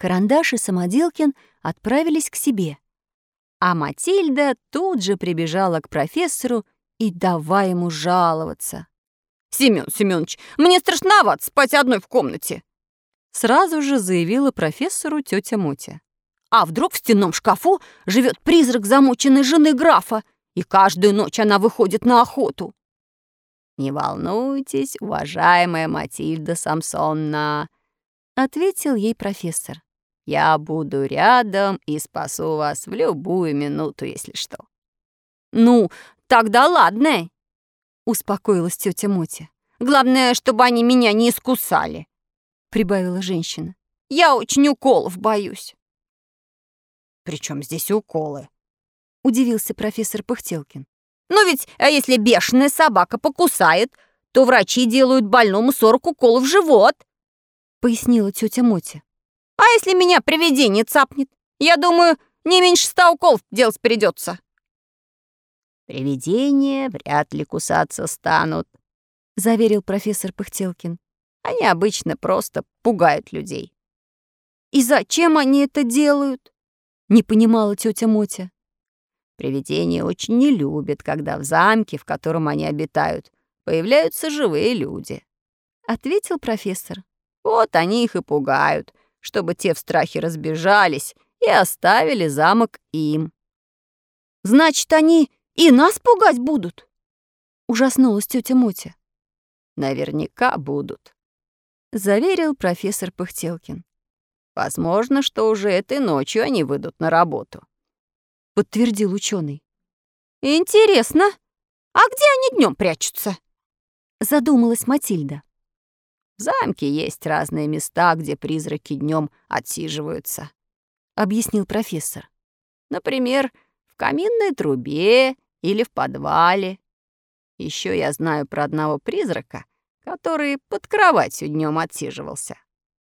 Карандаш и Самоделкин отправились к себе. А Матильда тут же прибежала к профессору и давай ему жаловаться. «Семён Семёныч, мне страшновато спать одной в комнате!» Сразу же заявила профессору тетя Мотя. «А вдруг в стенном шкафу живет призрак замученной жены графа, и каждую ночь она выходит на охоту?» «Не волнуйтесь, уважаемая Матильда Самсонна», — ответил ей профессор. «Я буду рядом и спасу вас в любую минуту, если что». «Ну, тогда ладно», — успокоилась тетя Мотя. «Главное, чтобы они меня не искусали», — прибавила женщина. «Я очень уколов боюсь». «При чем здесь уколы?» — удивился профессор Пыхтелкин. «Ну ведь, а если бешеная собака покусает, то врачи делают больному 40 уколов в живот», — пояснила тетя Мотя. «А если меня привидение цапнет? Я думаю, не меньше ста уколов делать придется. «Привидения вряд ли кусаться станут», — заверил профессор Пыхтелкин. «Они обычно просто пугают людей». «И зачем они это делают?» — не понимала тетя Мотя. Привидения очень не любят, когда в замке, в котором они обитают, появляются живые люди», — ответил профессор. «Вот они их и пугают, чтобы те в страхе разбежались и оставили замок им». «Значит, они и нас пугать будут?» Ужаснулась тетя Мотя. «Наверняка будут», — заверил профессор Пыхтелкин. «Возможно, что уже этой ночью они выйдут на работу», — подтвердил ученый. «Интересно, а где они днем прячутся?» — задумалась Матильда. «В замке есть разные места, где призраки днем отсиживаются», — объяснил профессор. «Например, в каминной трубе или в подвале. Еще я знаю про одного призрака, который под кроватью днем отсиживался.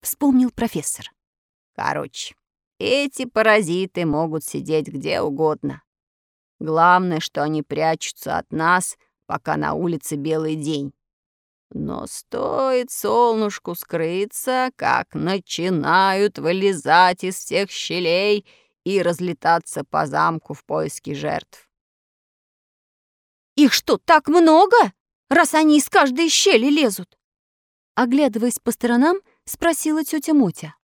Вспомнил профессор. Короче, эти паразиты могут сидеть где угодно. Главное, что они прячутся от нас, пока на улице белый день. Но стоит солнышку скрыться, как начинают вылезать из всех щелей и разлетаться по замку в поиске жертв. Их что, так много, раз они из каждой щели лезут? Оглядываясь по сторонам, спросила тетя Мотя.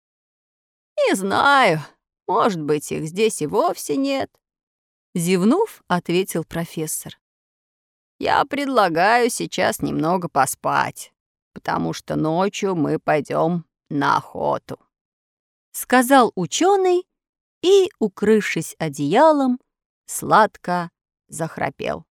«Не знаю. Может быть, их здесь и вовсе нет». Зевнув, ответил профессор. «Я предлагаю сейчас немного поспать, потому что ночью мы пойдем на охоту», — сказал ученый и, укрывшись одеялом, сладко захрапел.